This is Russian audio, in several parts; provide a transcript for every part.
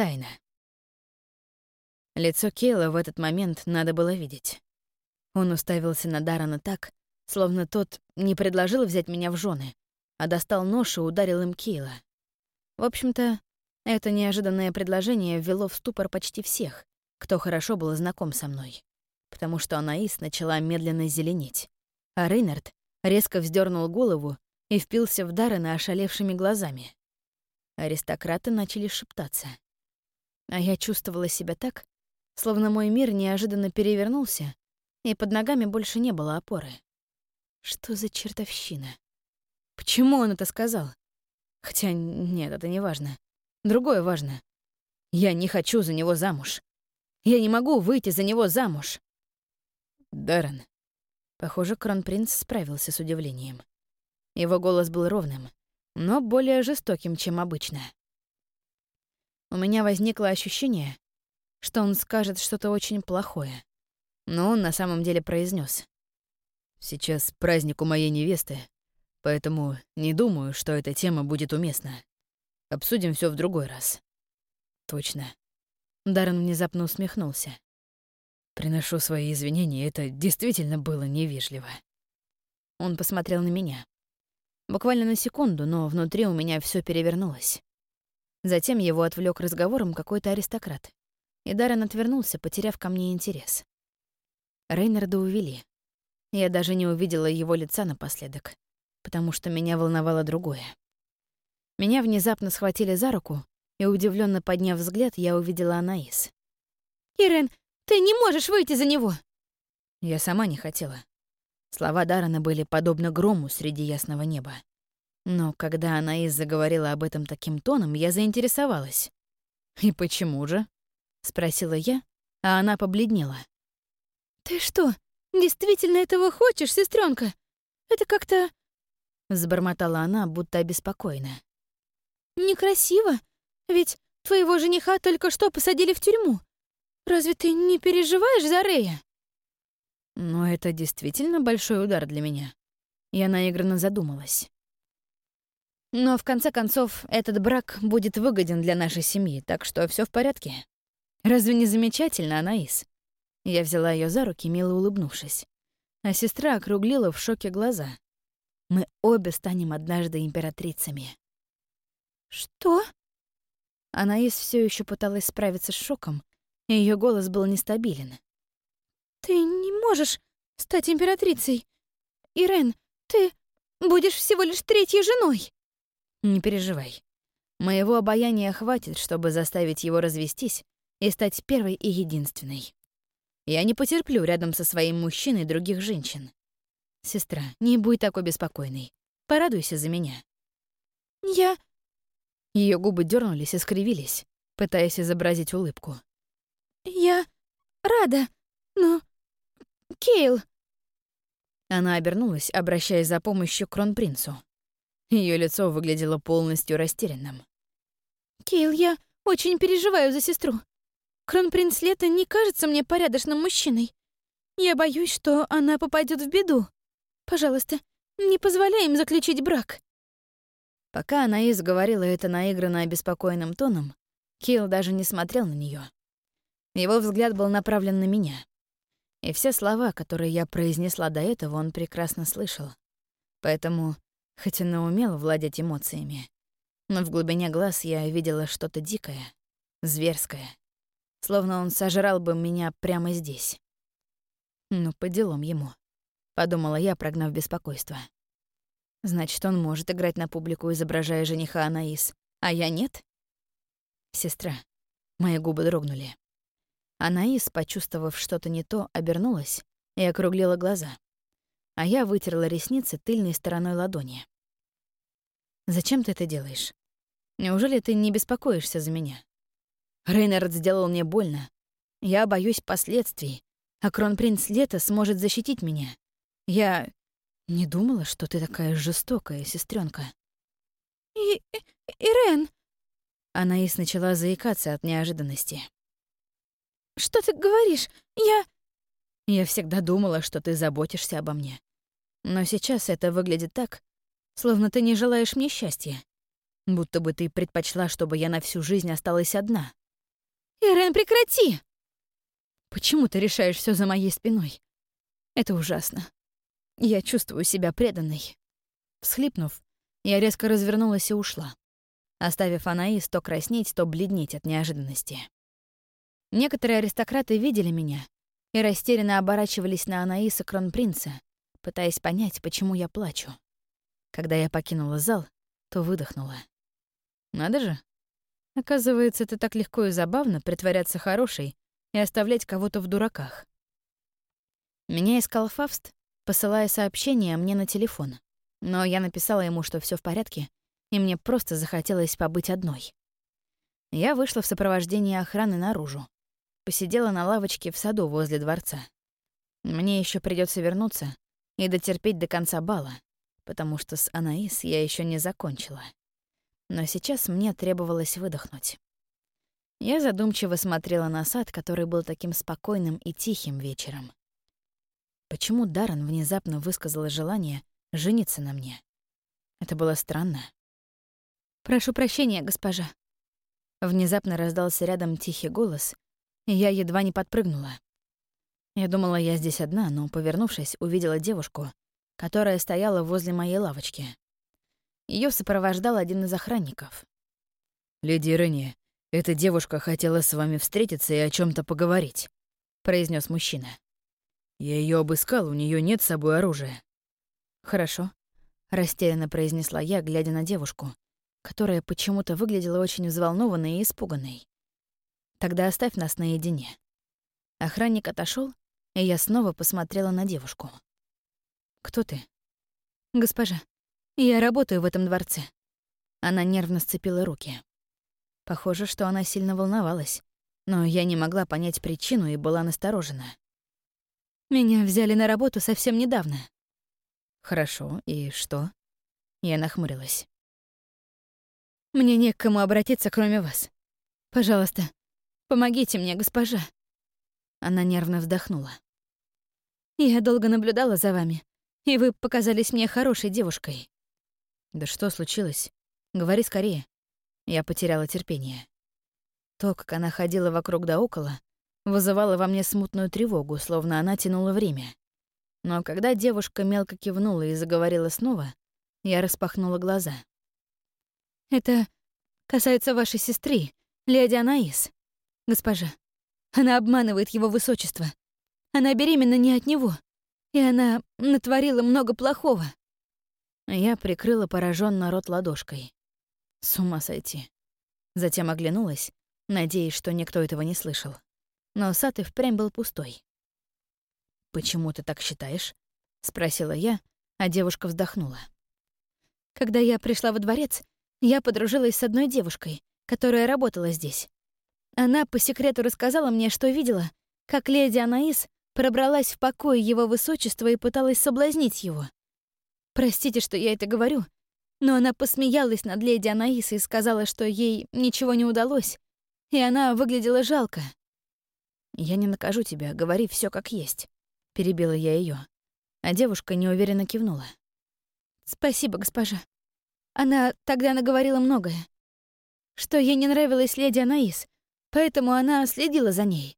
Тайна. Лицо Кейла в этот момент надо было видеть. Он уставился на Дарана так, словно тот не предложил взять меня в жены, а достал нож и ударил им Кейла. В общем-то, это неожиданное предложение ввело в ступор почти всех, кто хорошо был знаком со мной, потому что Анаис начала медленно зеленеть, а Рейнард резко вздернул голову и впился в Даррена ошалевшими глазами. Аристократы начали шептаться. А я чувствовала себя так, словно мой мир неожиданно перевернулся, и под ногами больше не было опоры. Что за чертовщина? Почему он это сказал? Хотя нет, это не важно. Другое важно. Я не хочу за него замуж. Я не могу выйти за него замуж. Даррен. Похоже, кронпринц справился с удивлением. Его голос был ровным, но более жестоким, чем обычно. У меня возникло ощущение, что он скажет что-то очень плохое. Но он на самом деле произнес: «Сейчас праздник у моей невесты, поэтому не думаю, что эта тема будет уместна. Обсудим все в другой раз». «Точно». Даррен внезапно усмехнулся. «Приношу свои извинения, это действительно было невежливо». Он посмотрел на меня. Буквально на секунду, но внутри у меня все перевернулось. Затем его отвлек разговором какой-то аристократ. И Даррен отвернулся, потеряв ко мне интерес. Рейнарда увели. Я даже не увидела его лица напоследок, потому что меня волновало другое. Меня внезапно схватили за руку, и, удивленно подняв взгляд, я увидела Анаис. «Ирен, ты не можешь выйти за него!» Я сама не хотела. Слова Дарана были подобны грому среди ясного неба. Но когда Анаис заговорила об этом таким тоном, я заинтересовалась. «И почему же?» — спросила я, а она побледнела. «Ты что, действительно этого хочешь, сестренка? Это как-то...» Забормотала она, будто обеспокоена. «Некрасиво, ведь твоего жениха только что посадили в тюрьму. Разве ты не переживаешь за Рея?» Но это действительно большой удар для меня. Я наигранно задумалась. Но в конце концов, этот брак будет выгоден для нашей семьи, так что все в порядке. Разве не замечательно, Анаис? Я взяла ее за руки, мило улыбнувшись. А сестра округлила в шоке глаза. Мы обе станем однажды императрицами. Что? Анаис все еще пыталась справиться с шоком, и ее голос был нестабилен. Ты не можешь стать императрицей. Ирен, ты будешь всего лишь третьей женой. Не переживай. Моего обаяния хватит, чтобы заставить его развестись и стать первой и единственной. Я не потерплю рядом со своим мужчиной других женщин. Сестра, не будь такой беспокойной. Порадуйся за меня. Я... Ее губы дернулись и скривились, пытаясь изобразить улыбку. Я рада, но Кейл!» Она обернулась, обращаясь за помощью к кронпринцу. Ее лицо выглядело полностью растерянным. «Кейл, я очень переживаю за сестру. Кронпринц Лето не кажется мне порядочным мужчиной. Я боюсь, что она попадет в беду. Пожалуйста, не позволяй им заключить брак». Пока Анаис говорила это наигранно обеспокоенным тоном, Кейл даже не смотрел на нее. Его взгляд был направлен на меня. И все слова, которые я произнесла до этого, он прекрасно слышал. Поэтому, хоть и умел владеть эмоциями, но в глубине глаз я видела что-то дикое, зверское. Словно он сожрал бы меня прямо здесь. Ну, по делам ему, — подумала я, прогнав беспокойство. Значит, он может играть на публику, изображая жениха Анаис, а я нет? Сестра. Мои губы дрогнули. Анаис, почувствовав что-то не то, обернулась и округлила глаза. А я вытерла ресницы тыльной стороной ладони. «Зачем ты это делаешь? Неужели ты не беспокоишься за меня? Рейнард сделал мне больно. Я боюсь последствий, а кронпринц Лето сможет защитить меня. Я не думала, что ты такая жестокая, сестренка. И... Ирен...» Анаис начала заикаться от неожиданности. Что ты говоришь? Я...» «Я всегда думала, что ты заботишься обо мне. Но сейчас это выглядит так, словно ты не желаешь мне счастья. Будто бы ты предпочла, чтобы я на всю жизнь осталась одна, Ирен, прекрати!» «Почему ты решаешь все за моей спиной? Это ужасно. Я чувствую себя преданной». Всхлипнув, я резко развернулась и ушла, оставив Анаис то краснеть, то бледнеть от неожиданности. Некоторые аристократы видели меня и растерянно оборачивались на Анаиса Кронпринца, пытаясь понять, почему я плачу. Когда я покинула зал, то выдохнула. Надо же. Оказывается, это так легко и забавно притворяться хорошей и оставлять кого-то в дураках. Меня искал Фавст, посылая сообщение мне на телефон. Но я написала ему, что все в порядке, и мне просто захотелось побыть одной. Я вышла в сопровождении охраны наружу. Посидела на лавочке в саду возле дворца. Мне еще придется вернуться и дотерпеть до конца бала, потому что с Анаис я еще не закончила. Но сейчас мне требовалось выдохнуть. Я задумчиво смотрела на сад, который был таким спокойным и тихим вечером. Почему Даррен внезапно высказала желание жениться на мне? Это было странно. «Прошу прощения, госпожа». Внезапно раздался рядом тихий голос, и я едва не подпрыгнула. Я думала, я здесь одна, но, повернувшись, увидела девушку, которая стояла возле моей лавочки. Ее сопровождал один из охранников. «Леди Ренни, эта девушка хотела с вами встретиться и о чем то поговорить», — произнес мужчина. «Я ее обыскал, у нее нет с собой оружия». «Хорошо», — растерянно произнесла я, глядя на девушку, которая почему-то выглядела очень взволнованной и испуганной. «Тогда оставь нас наедине». Охранник отошел, и я снова посмотрела на девушку. «Кто ты?» «Госпожа, я работаю в этом дворце». Она нервно сцепила руки. Похоже, что она сильно волновалась, но я не могла понять причину и была насторожена. «Меня взяли на работу совсем недавно». «Хорошо, и что?» Я нахмурилась. «Мне не к кому обратиться, кроме вас. Пожалуйста, помогите мне, госпожа». Она нервно вздохнула. Я долго наблюдала за вами, и вы показались мне хорошей девушкой. Да что случилось? Говори скорее. Я потеряла терпение. То, как она ходила вокруг да около, вызывало во мне смутную тревогу, словно она тянула время. Но когда девушка мелко кивнула и заговорила снова, я распахнула глаза. «Это касается вашей сестры, леди Анаис. Госпожа, она обманывает его высочество. Она беременна не от него, и она натворила много плохого. Я прикрыла пораженно рот ладошкой. С ума сойти. Затем оглянулась, надеясь, что никто этого не слышал. Но сад и впрямь был пустой. «Почему ты так считаешь?» — спросила я, а девушка вздохнула. «Когда я пришла во дворец, я подружилась с одной девушкой, которая работала здесь. Она по секрету рассказала мне, что видела, как леди Анаис пробралась в покой его высочества и пыталась соблазнить его. Простите, что я это говорю, но она посмеялась над леди Анаисой и сказала, что ей ничего не удалось, и она выглядела жалко. «Я не накажу тебя, говори все как есть», — перебила я ее, а девушка неуверенно кивнула. «Спасибо, госпожа. Она тогда наговорила многое. Что ей не нравилась леди Анаис, поэтому она следила за ней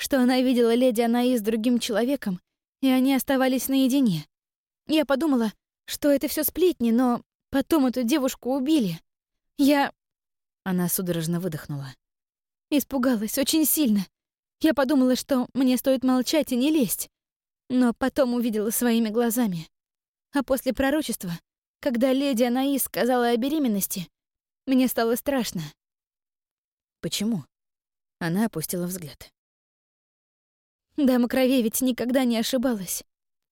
что она видела леди Анаи с другим человеком, и они оставались наедине. Я подумала, что это все сплетни, но потом эту девушку убили. Я... Она судорожно выдохнула. Испугалась очень сильно. Я подумала, что мне стоит молчать и не лезть. Но потом увидела своими глазами. А после пророчества, когда леди Анаис сказала о беременности, мне стало страшно. Почему? Она опустила взгляд. Дама крови ведь никогда не ошибалась.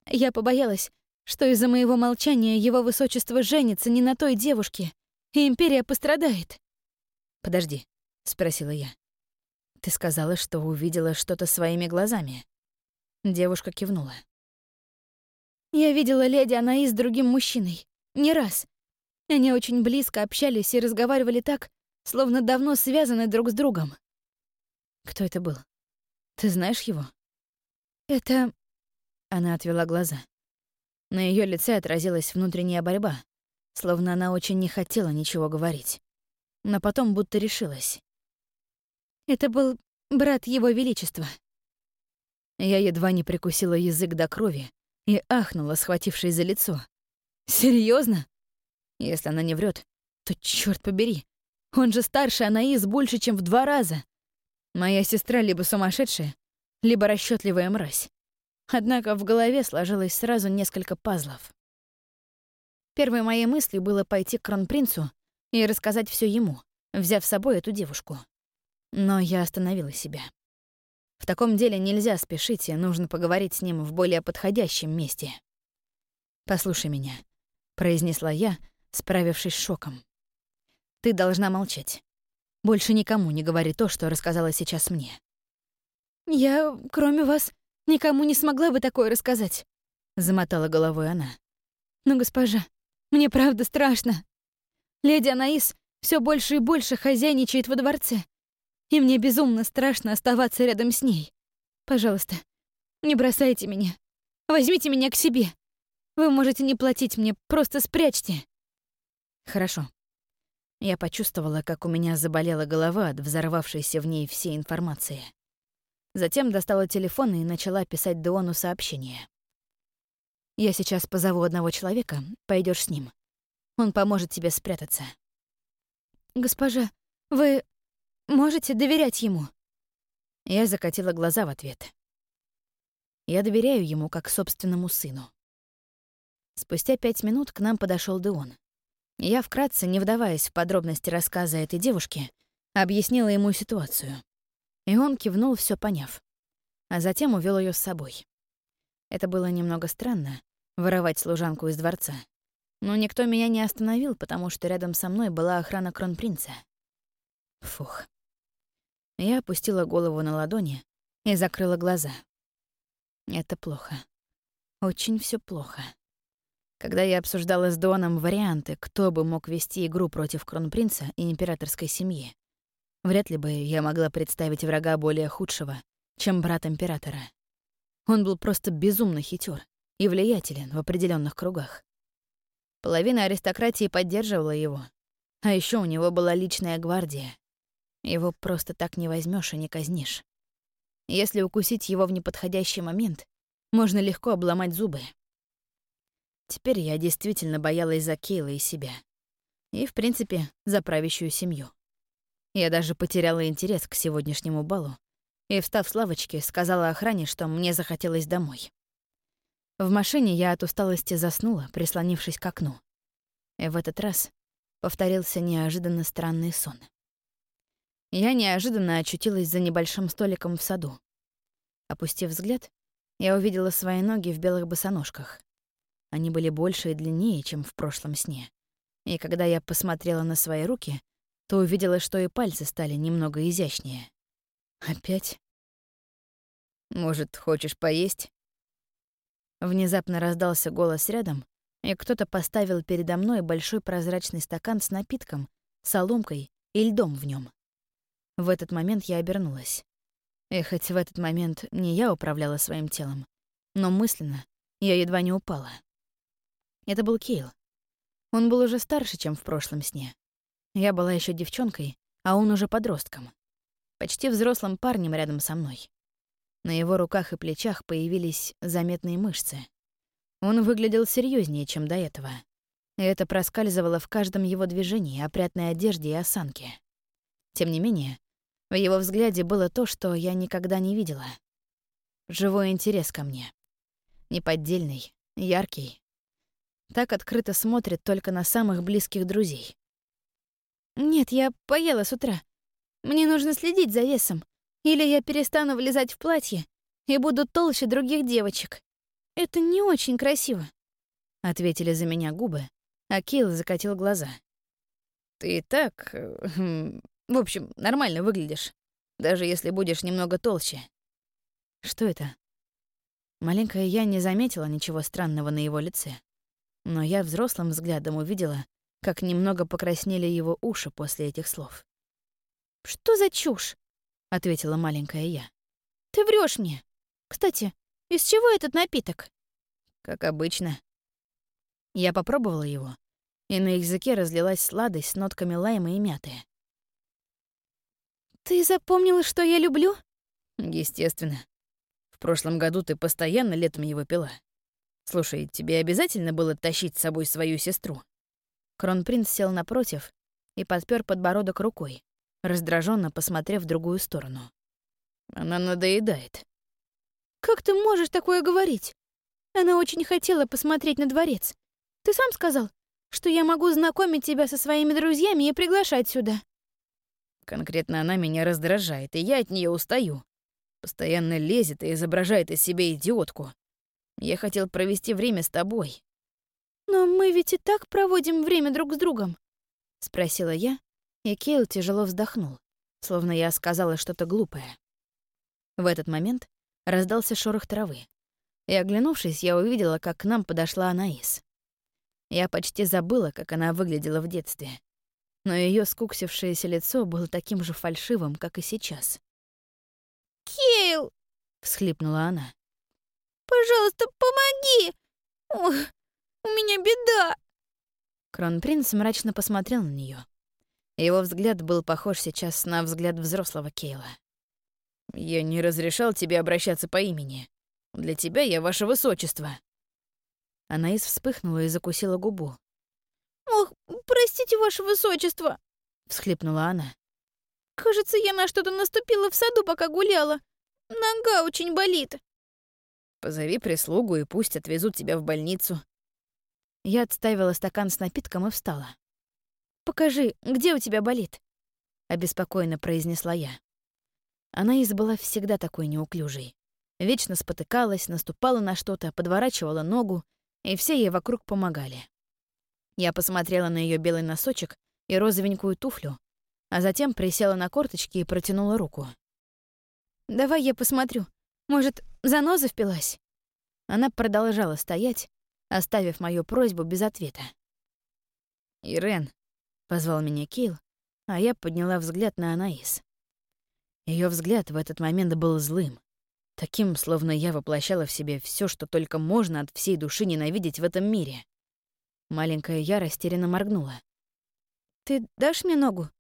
Я побоялась, что из-за моего молчания его высочество женится не на той девушке, и империя пострадает. «Подожди», — спросила я. «Ты сказала, что увидела что-то своими глазами». Девушка кивнула. «Я видела леди Анаи с другим мужчиной. Не раз. Они очень близко общались и разговаривали так, словно давно связаны друг с другом». «Кто это был? Ты знаешь его?» «Это...» Она отвела глаза. На ее лице отразилась внутренняя борьба, словно она очень не хотела ничего говорить. Но потом будто решилась. Это был брат Его Величества. Я едва не прикусила язык до крови и ахнула, схватившись за лицо. Серьезно? Если она не врет, то черт побери. Он же старше Анаис больше, чем в два раза. Моя сестра либо сумасшедшая, либо расчетливая мразь. Однако в голове сложилось сразу несколько пазлов. Первой моей мыслью было пойти к кронпринцу и рассказать все ему, взяв с собой эту девушку. Но я остановила себя. В таком деле нельзя спешить, и нужно поговорить с ним в более подходящем месте. «Послушай меня», — произнесла я, справившись с шоком. «Ты должна молчать. Больше никому не говори то, что рассказала сейчас мне». «Я, кроме вас, никому не смогла бы такое рассказать», — замотала головой она. «Но, госпожа, мне правда страшно. Леди Анаис все больше и больше хозяйничает во дворце, и мне безумно страшно оставаться рядом с ней. Пожалуйста, не бросайте меня. Возьмите меня к себе. Вы можете не платить мне, просто спрячьте. Хорошо. Я почувствовала, как у меня заболела голова от взорвавшейся в ней всей информации. Затем достала телефон и начала писать Деону сообщение. «Я сейчас позову одного человека, пойдешь с ним. Он поможет тебе спрятаться». «Госпожа, вы Можете доверять ему?» Я закатила глаза в ответ. Я доверяю ему как собственному сыну. Спустя пять минут к нам подошел Деон. Я вкратце, не вдаваясь в подробности рассказа этой девушки, объяснила ему ситуацию. И он кивнул, все поняв. А затем увел ее с собой. Это было немного странно — воровать служанку из дворца. Но никто меня не остановил, потому что рядом со мной была охрана кронпринца. Фух. Я опустила голову на ладони и закрыла глаза. Это плохо. Очень все плохо. Когда я обсуждала с Доном варианты, кто бы мог вести игру против кронпринца и императорской семьи, вряд ли бы я могла представить врага более худшего, чем брат императора. Он был просто безумно хитер и влиятелен в определенных кругах. Половина аристократии поддерживала его, а еще у него была личная гвардия, его просто так не возьмешь и не казнишь. Если укусить его в неподходящий момент, можно легко обломать зубы. Теперь я действительно боялась за Кейла и себя. И, в принципе, за правящую семью. Я даже потеряла интерес к сегодняшнему балу и, встав с лавочки, сказала охране, что мне захотелось домой. В машине я от усталости заснула, прислонившись к окну. И в этот раз повторился неожиданно странный сон. Я неожиданно очутилась за небольшим столиком в саду. Опустив взгляд, я увидела свои ноги в белых босоножках. Они были больше и длиннее, чем в прошлом сне. И когда я посмотрела на свои руки, то увидела, что и пальцы стали немного изящнее. Опять? Может, хочешь поесть? Внезапно раздался голос рядом, и кто-то поставил передо мной большой прозрачный стакан с напитком, соломкой и льдом в нем. В этот момент я обернулась. И хоть в этот момент не я управляла своим телом, но мысленно я едва не упала. Это был Кейл. Он был уже старше, чем в прошлом сне. Я была еще девчонкой, а он уже подростком. Почти взрослым парнем рядом со мной. На его руках и плечах появились заметные мышцы. Он выглядел серьезнее, чем до этого. И это проскальзывало в каждом его движении, опрятной одежде и осанке. Тем не менее, в его взгляде было то, что я никогда не видела. Живой интерес ко мне. Неподдельный, яркий. Так открыто смотрит только на самых близких друзей. «Нет, я поела с утра. Мне нужно следить за весом. Или я перестану влезать в платье и буду толще других девочек. Это не очень красиво», — ответили за меня губы, а Килл закатил глаза. «Ты так э, в общем, нормально выглядишь, даже если будешь немного толще. Что это? Маленькая я не заметила ничего странного на его лице. Но я взрослым взглядом увидела, как немного покраснели его уши после этих слов. «Что за чушь?» — ответила маленькая я. «Ты врешь мне. Кстати, из чего этот напиток?» «Как обычно». Я попробовала его, и на языке разлилась сладость с нотками лайма и мяты. «Ты запомнила, что я люблю?» «Естественно. В прошлом году ты постоянно летом его пила. Слушай, тебе обязательно было тащить с собой свою сестру?» Кронпринц сел напротив и подпер подбородок рукой, раздраженно посмотрев в другую сторону. «Она надоедает». «Как ты можешь такое говорить? Она очень хотела посмотреть на дворец. Ты сам сказал, что я могу знакомить тебя со своими друзьями и приглашать сюда». Конкретно она меня раздражает, и я от нее устаю. Постоянно лезет и изображает из себя идиотку. Я хотел провести время с тобой. «Но мы ведь и так проводим время друг с другом», — спросила я, и Кейл тяжело вздохнул, словно я сказала что-то глупое. В этот момент раздался шорох травы, и, оглянувшись, я увидела, как к нам подошла Анаис. Я почти забыла, как она выглядела в детстве но ее скуксившееся лицо было таким же фальшивым, как и сейчас. «Кейл!» — всхлипнула она. «Пожалуйста, помоги! Ох, у меня беда!» Кронпринц мрачно посмотрел на нее. Его взгляд был похож сейчас на взгляд взрослого Кейла. «Я не разрешал тебе обращаться по имени. Для тебя я ваше высочество». Анаис вспыхнула и закусила губу. «Ох, простите, ваше высочество!» — всхлипнула она. «Кажется, я на что-то наступила в саду, пока гуляла. Нога очень болит». «Позови прислугу, и пусть отвезут тебя в больницу». Я отставила стакан с напитком и встала. «Покажи, где у тебя болит?» — обеспокоенно произнесла я. Она из была всегда такой неуклюжей. Вечно спотыкалась, наступала на что-то, подворачивала ногу, и все ей вокруг помогали. Я посмотрела на ее белый носочек и розовенькую туфлю, а затем присела на корточки и протянула руку. «Давай я посмотрю. Может, заноза впилась?» Она продолжала стоять, оставив мою просьбу без ответа. «Ирен», — позвал меня Кейл, а я подняла взгляд на Анаис. Ее взгляд в этот момент был злым, таким, словно я воплощала в себе все, что только можно от всей души ненавидеть в этом мире. Маленькая я растерянно моргнула. «Ты дашь мне ногу?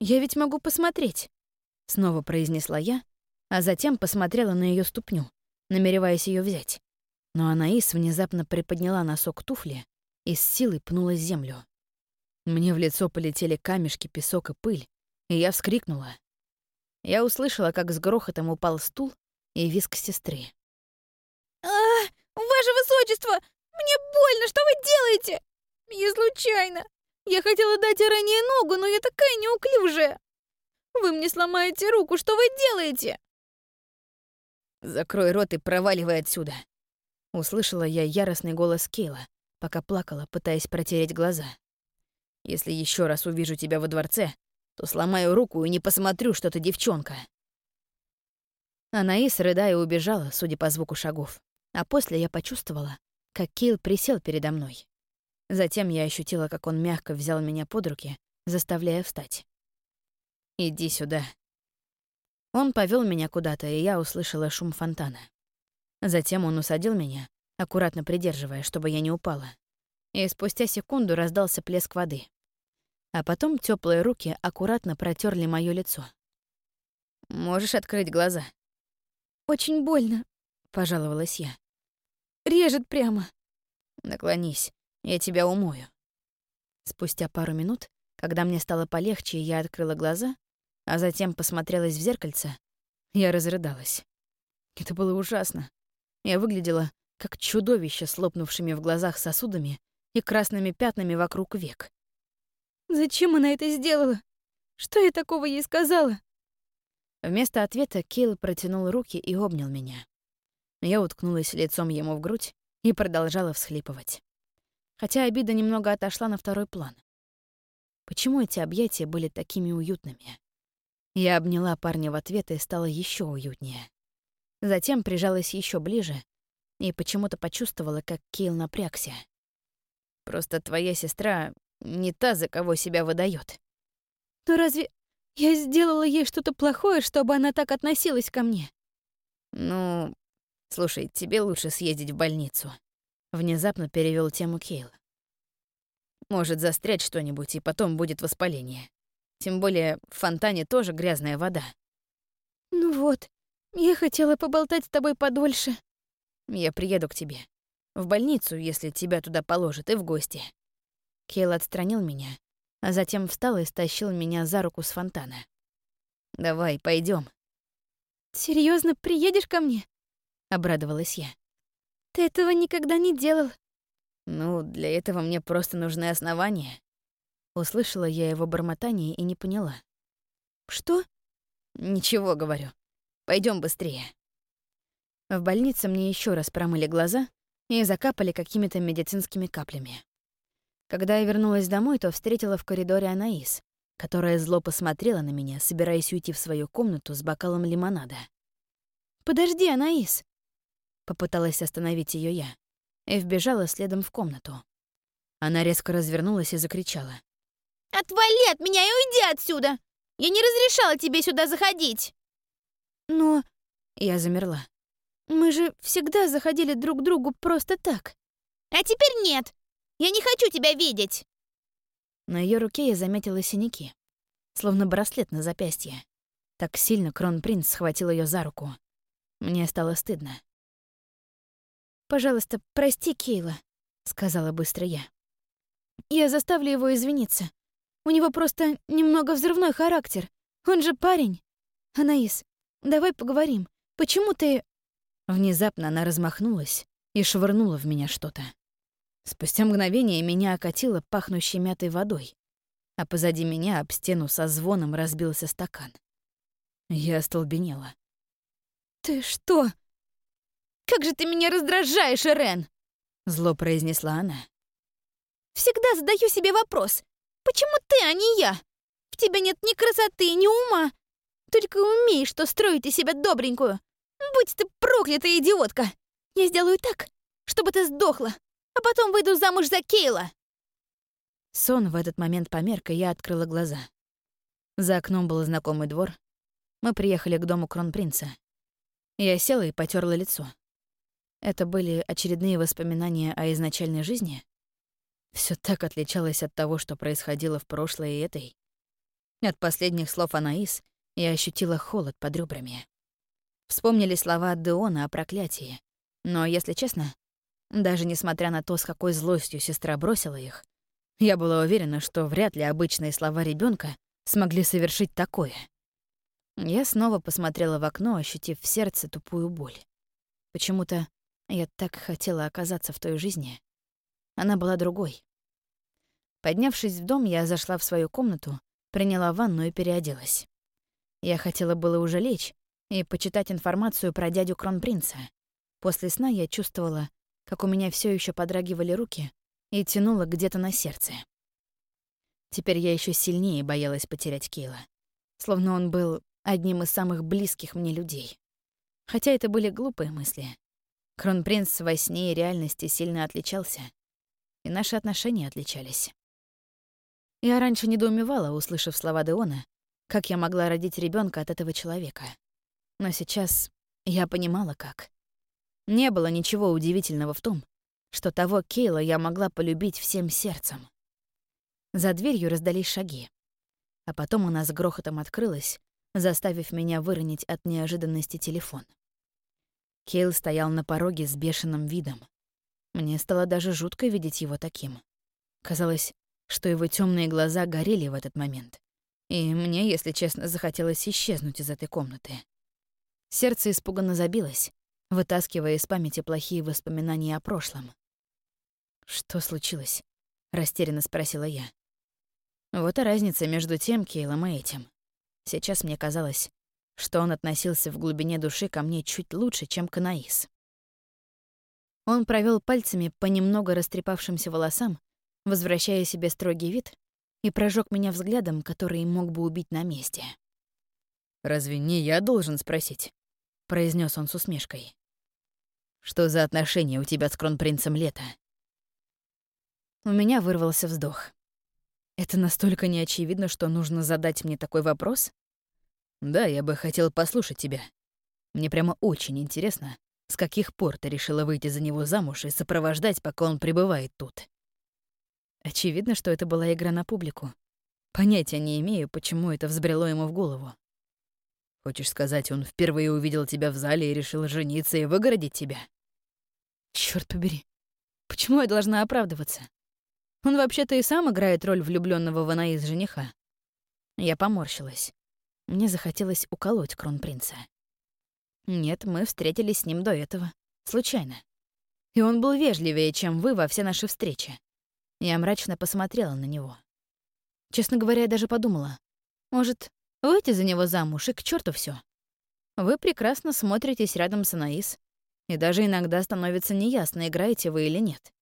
Я ведь могу посмотреть», — снова произнесла я, а затем посмотрела на ее ступню, намереваясь ее взять. Но Анаис внезапно приподняла носок туфли и с силой пнула землю. Мне в лицо полетели камешки, песок и пыль, и я вскрикнула. Я услышала, как с грохотом упал стул и виск сестры. «А, ваше высочество! Мне больно! Что вы делаете?» Я случайно. Я хотела дать ранее ногу, но я такая неуклюжая. Вы мне сломаете руку, что вы делаете? Закрой рот и проваливай отсюда. Услышала я яростный голос Кейла, пока плакала, пытаясь протереть глаза. Если еще раз увижу тебя во дворце, то сломаю руку и не посмотрю, что ты девчонка. Анаис, рыдая, убежала, судя по звуку шагов. А после я почувствовала, как Кейл присел передо мной. Затем я ощутила, как он мягко взял меня под руки, заставляя встать. «Иди сюда». Он повел меня куда-то, и я услышала шум фонтана. Затем он усадил меня, аккуратно придерживая, чтобы я не упала. И спустя секунду раздался плеск воды. А потом теплые руки аккуратно протерли мое лицо. «Можешь открыть глаза?» «Очень больно», — пожаловалась я. «Режет прямо». «Наклонись». Я тебя умою». Спустя пару минут, когда мне стало полегче, я открыла глаза, а затем посмотрелась в зеркальце, я разрыдалась. Это было ужасно. Я выглядела как чудовище с лопнувшими в глазах сосудами и красными пятнами вокруг век. «Зачем она это сделала? Что я такого ей сказала?» Вместо ответа Кейл протянул руки и обнял меня. Я уткнулась лицом ему в грудь и продолжала всхлипывать хотя обида немного отошла на второй план. Почему эти объятия были такими уютными? Я обняла парня в ответ и стало еще уютнее. Затем прижалась еще ближе и почему-то почувствовала, как Кейл напрягся. «Просто твоя сестра не та, за кого себя выдает. «Но разве я сделала ей что-то плохое, чтобы она так относилась ко мне?» «Ну, слушай, тебе лучше съездить в больницу», Внезапно перевел тему Кейл. Может застрять что-нибудь, и потом будет воспаление. Тем более в фонтане тоже грязная вода. Ну вот, я хотела поболтать с тобой подольше. Я приеду к тебе. В больницу, если тебя туда положат, и в гости. Кейл отстранил меня, а затем встал и стащил меня за руку с фонтана. «Давай, пойдем. Серьезно, приедешь ко мне?» — обрадовалась я. «Ты этого никогда не делал». «Ну, для этого мне просто нужны основания». Услышала я его бормотание и не поняла. «Что?» «Ничего, говорю. Пойдем быстрее». В больнице мне еще раз промыли глаза и закапали какими-то медицинскими каплями. Когда я вернулась домой, то встретила в коридоре Анаис, которая зло посмотрела на меня, собираясь уйти в свою комнату с бокалом лимонада. «Подожди, Анаис!» Попыталась остановить ее я и вбежала следом в комнату. Она резко развернулась и закричала. «Отвали от меня и уйди отсюда! Я не разрешала тебе сюда заходить!» «Но...» Я замерла. «Мы же всегда заходили друг к другу просто так». «А теперь нет! Я не хочу тебя видеть!» На ее руке я заметила синяки, словно браслет на запястье. Так сильно кронпринц схватил ее за руку. Мне стало стыдно. «Пожалуйста, прости Кейла», — сказала быстро я. «Я заставлю его извиниться. У него просто немного взрывной характер. Он же парень. Анаис, давай поговорим. Почему ты...» Внезапно она размахнулась и швырнула в меня что-то. Спустя мгновение меня окатило пахнущей мятой водой, а позади меня об стену со звоном разбился стакан. Я остолбенела. «Ты что? Как же ты меня раздражаешь, Ирен!» — зло произнесла она. «Всегда задаю себе вопрос, почему ты, а не я? В тебе нет ни красоты, ни ума. Только умеешь, что строить из себя добренькую. Будь ты проклятая идиотка! Я сделаю так, чтобы ты сдохла, а потом выйду замуж за Кейла!» Сон в этот момент померк, и я открыла глаза. За окном был знакомый двор. Мы приехали к дому кронпринца. Я села и потерла лицо. Это были очередные воспоминания о изначальной жизни? Все так отличалось от того, что происходило в прошлой и этой. От последних слов Анаис я ощутила холод под ребрами. Вспомнили слова Деона о проклятии. Но, если честно, даже несмотря на то, с какой злостью сестра бросила их, я была уверена, что вряд ли обычные слова ребенка смогли совершить такое. Я снова посмотрела в окно, ощутив в сердце тупую боль. Почему-то я так хотела оказаться в той жизни. Она была другой. Поднявшись в дом, я зашла в свою комнату, приняла ванну и переоделась. Я хотела было уже лечь и почитать информацию про дядю Кронпринца. После сна я чувствовала, как у меня все еще подрагивали руки и тянуло где-то на сердце. Теперь я еще сильнее боялась потерять Кейла, словно он был одним из самых близких мне людей. Хотя это были глупые мысли. Кронпринц во сне и реальности сильно отличался, и наши отношения отличались. Я раньше недоумевала, услышав слова Деона, как я могла родить ребенка от этого человека. Но сейчас я понимала, как. Не было ничего удивительного в том, что того Кейла я могла полюбить всем сердцем. За дверью раздались шаги. А потом она с грохотом открылась, заставив меня выронить от неожиданности телефон. Кейл стоял на пороге с бешеным видом. Мне стало даже жутко видеть его таким. Казалось, что его темные глаза горели в этот момент. И мне, если честно, захотелось исчезнуть из этой комнаты. Сердце испуганно забилось, вытаскивая из памяти плохие воспоминания о прошлом. «Что случилось?» — растерянно спросила я. Вот и разница между тем Кейлом и этим. Сейчас мне казалось, что он относился в глубине души ко мне чуть лучше, чем к Анаис. Он провел пальцами по немного растрепавшимся волосам, возвращая себе строгий вид, и прожег меня взглядом, который мог бы убить на месте. «Разве не я должен спросить?» — произнес он с усмешкой. Что за отношения у тебя с кронпринцем Лето? У меня вырвался вздох. Это настолько неочевидно, что нужно задать мне такой вопрос? Да, я бы хотел послушать тебя. Мне прямо очень интересно, с каких пор ты решила выйти за него замуж и сопровождать, пока он пребывает тут. Очевидно, что это была игра на публику. Понятия не имею, почему это взбрело ему в голову. Хочешь сказать, он впервые увидел тебя в зале и решил жениться и выгородить тебя? Черт побери. Почему я должна оправдываться? Он вообще-то и сам играет роль влюбленного в Анаис жениха. Я поморщилась. Мне захотелось уколоть кронпринца. Нет, мы встретились с ним до этого. Случайно. И он был вежливее, чем вы во все наши встречи. Я мрачно посмотрела на него. Честно говоря, я даже подумала, может, выйти за него замуж и к черту все. Вы прекрасно смотритесь рядом с Анаис, и даже иногда становится неясно, играете вы или нет.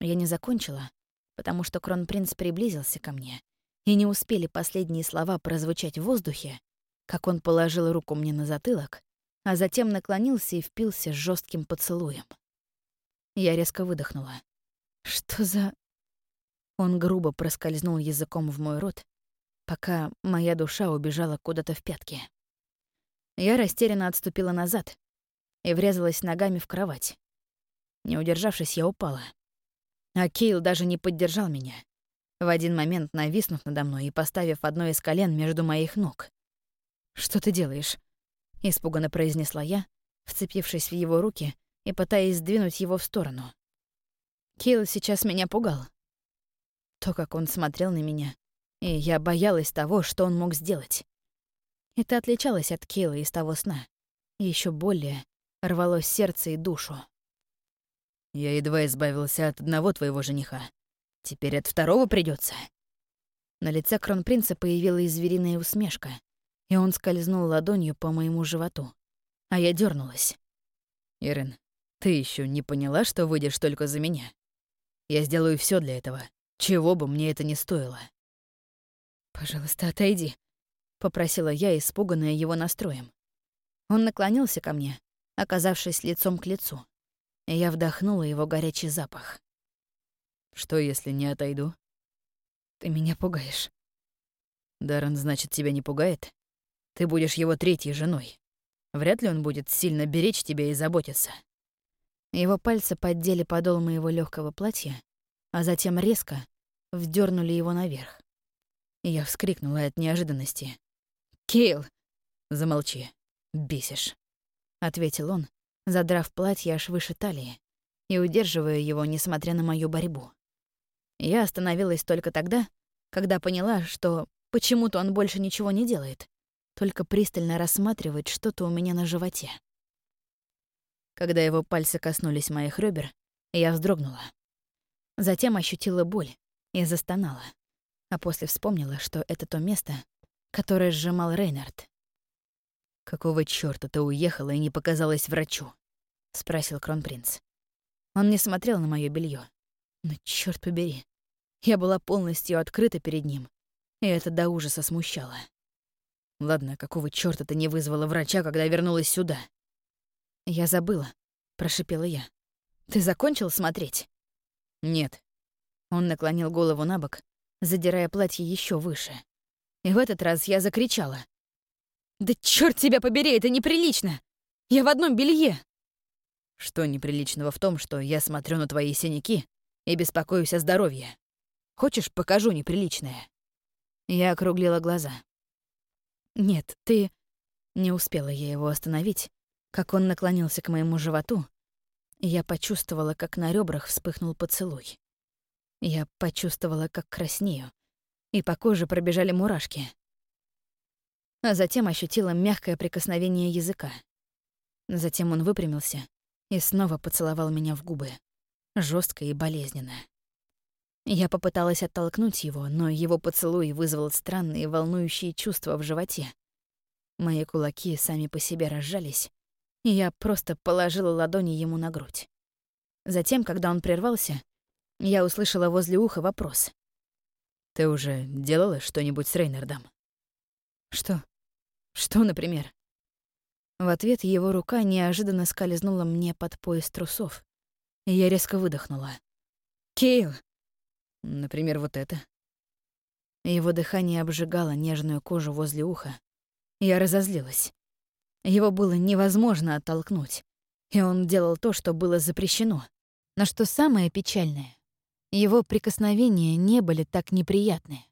Я не закончила, потому что кронпринц приблизился ко мне, и не успели последние слова прозвучать в воздухе, как он положил руку мне на затылок, а затем наклонился и впился с жестким поцелуем. Я резко выдохнула. «Что за...» Он грубо проскользнул языком в мой рот, пока моя душа убежала куда-то в пятки. Я растерянно отступила назад и врезалась ногами в кровать. Не удержавшись, я упала. А Кейл даже не поддержал меня, в один момент нависнув надо мной и поставив одно из колен между моих ног. «Что ты делаешь?» — испуганно произнесла я, вцепившись в его руки и пытаясь сдвинуть его в сторону. Кейл сейчас меня пугал. То, как он смотрел на меня, и я боялась того, что он мог сделать. Это отличалось от Кейла из того сна. Еще более рвалось сердце и душу. «Я едва избавился от одного твоего жениха. Теперь от второго придется. На лице кронпринца появилась звериная усмешка, и он скользнул ладонью по моему животу. А я дернулась. «Ирен, ты еще не поняла, что выйдешь только за меня? Я сделаю все для этого, чего бы мне это ни стоило». «Пожалуйста, отойди», — попросила я, испуганная его настроем. Он наклонился ко мне, оказавшись лицом к лицу, и я вдохнула его горячий запах. «Что, если не отойду?» «Ты меня пугаешь». «Даррен, значит, тебя не пугает?» Ты будешь его третьей женой. Вряд ли он будет сильно беречь тебя и заботиться. Его пальцы поддели подол моего легкого платья, а затем резко вдернули его наверх. Я вскрикнула от неожиданности. «Кейл!» «Замолчи. Бесишь», — ответил он, задрав платье аж выше талии и удерживая его, несмотря на мою борьбу. Я остановилась только тогда, когда поняла, что почему-то он больше ничего не делает, только пристально рассматривать что-то у меня на животе. Когда его пальцы коснулись моих ребер, я вздрогнула. Затем ощутила боль и застонала, а после вспомнила, что это то место, которое сжимал Рейнард. «Какого чёрта ты уехала и не показалась врачу?» — спросил кронпринц. Он не смотрел на моё белье. Но чёрт побери, я была полностью открыта перед ним, и это до ужаса смущало. Ладно, какого чёрта ты не вызвала врача, когда вернулась сюда? Я забыла, прошипела я. Ты закончил смотреть? Нет. Он наклонил голову на бок, задирая платье еще выше. И в этот раз я закричала. «Да чёрт тебя побери, это неприлично! Я в одном белье!» Что неприличного в том, что я смотрю на твои синяки и беспокоюсь о здоровье? Хочешь, покажу неприличное?» Я округлила глаза. «Нет, ты...» Не успела я его остановить, как он наклонился к моему животу, я почувствовала, как на ребрах вспыхнул поцелуй. Я почувствовала, как краснею, и по коже пробежали мурашки. А затем ощутила мягкое прикосновение языка. Затем он выпрямился и снова поцеловал меня в губы, жестко и болезненно. Я попыталась оттолкнуть его, но его поцелуй вызвал странные волнующие чувства в животе. Мои кулаки сами по себе разжались, и я просто положила ладони ему на грудь. Затем, когда он прервался, я услышала возле уха вопрос. «Ты уже делала что-нибудь с Рейнардом?» «Что? Что, например?» В ответ его рука неожиданно скользнула мне под пояс трусов, и я резко выдохнула. «Кейл!» Например, вот это. Его дыхание обжигало нежную кожу возле уха. Я разозлилась. Его было невозможно оттолкнуть, и он делал то, что было запрещено. Но что самое печальное, его прикосновения не были так неприятны.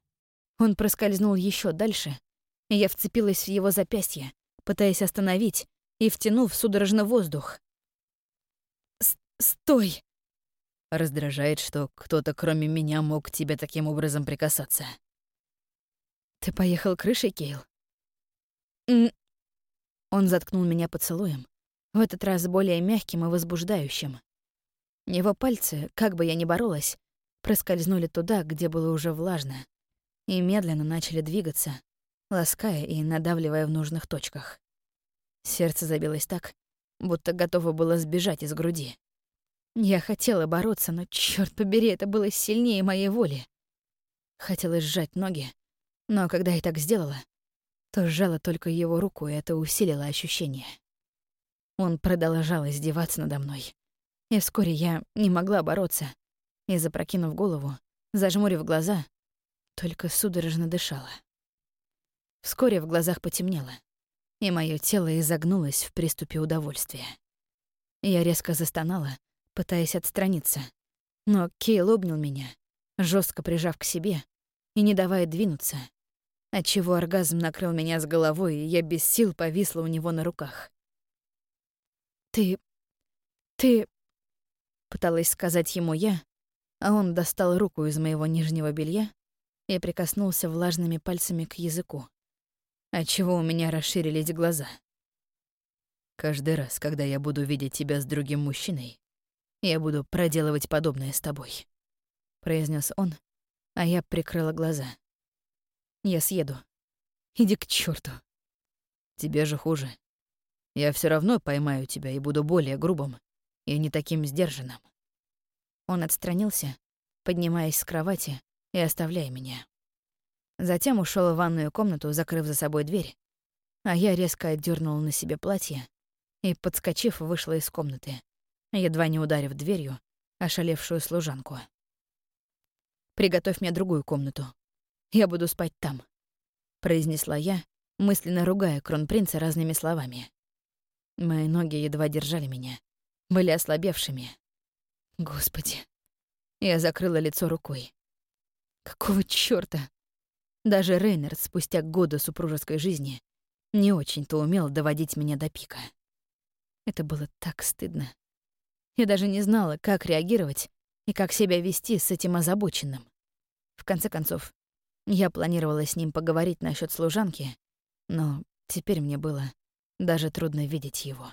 Он проскользнул еще дальше, и я вцепилась в его запястье, пытаясь остановить и втянув судорожно воздух. С «Стой!» Раздражает, что кто-то кроме меня мог к тебе таким образом прикасаться. «Ты поехал крышей, Кейл?» Н Он заткнул меня поцелуем, в этот раз более мягким и возбуждающим. Его пальцы, как бы я ни боролась, проскользнули туда, где было уже влажно, и медленно начали двигаться, лаская и надавливая в нужных точках. Сердце забилось так, будто готово было сбежать из груди. Я хотела бороться, но, черт побери, это было сильнее моей воли. Хотелось сжать ноги, но когда я так сделала, то сжала только его руку, и это усилило ощущение. Он продолжал издеваться надо мной. И вскоре я не могла бороться, и, запрокинув голову, зажмурив глаза, только судорожно дышала. Вскоре в глазах потемнело, и мое тело изогнулось в приступе удовольствия. Я резко застонала, пытаясь отстраниться, но Кейл обнял меня, жестко прижав к себе и не давая двинуться, отчего оргазм накрыл меня с головой, и я без сил повисла у него на руках. «Ты... ты...» — пыталась сказать ему я, а он достал руку из моего нижнего белья и прикоснулся влажными пальцами к языку, отчего у меня расширились глаза. «Каждый раз, когда я буду видеть тебя с другим мужчиной, я буду проделывать подобное с тобой», — произнес он, а я прикрыла глаза. «Я съеду. Иди к черту. «Тебе же хуже. Я все равно поймаю тебя и буду более грубым и не таким сдержанным». Он отстранился, поднимаясь с кровати и оставляя меня. Затем ушел в ванную комнату, закрыв за собой дверь, а я резко отдернула на себе платье и, подскочив, вышла из комнаты, едва не ударив дверью ошалевшую служанку. «Приготовь мне другую комнату. Я буду спать там», — произнесла я, мысленно ругая кронпринца разными словами. Мои ноги едва держали меня, были ослабевшими. Господи. Я закрыла лицо рукой. Какого чёрта? Даже Рейнард спустя годы супружеской жизни не очень-то умел доводить меня до пика. Это было так стыдно. Я даже не знала, как реагировать и как себя вести с этим озабоченным. В конце концов, я планировала с ним поговорить насчет служанки, но теперь мне было даже трудно видеть его.